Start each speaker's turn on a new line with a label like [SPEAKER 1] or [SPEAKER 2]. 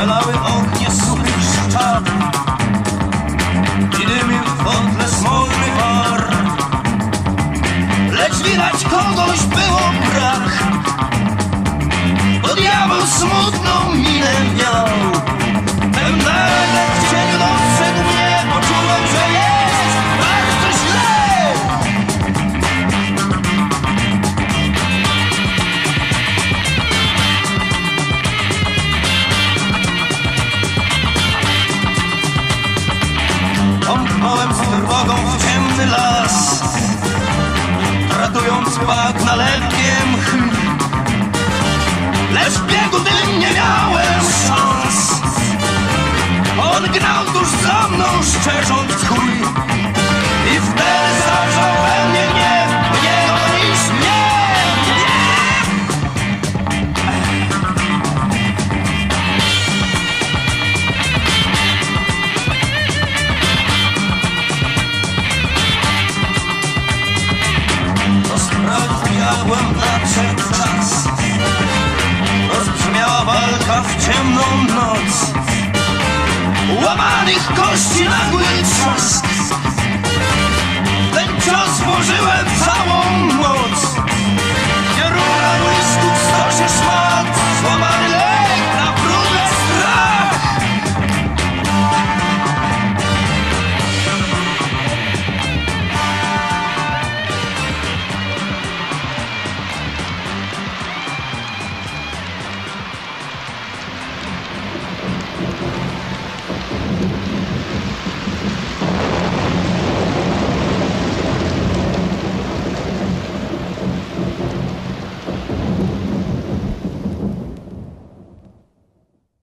[SPEAKER 1] strzelały ognie suchych szczan I dymił w kotle smolny war. Lecz widać kogoś było brak. spadł nalepkiem Lecz w biegu tym nie miałem szans. On grał tuż za mną szczerząc cuffed him, though not.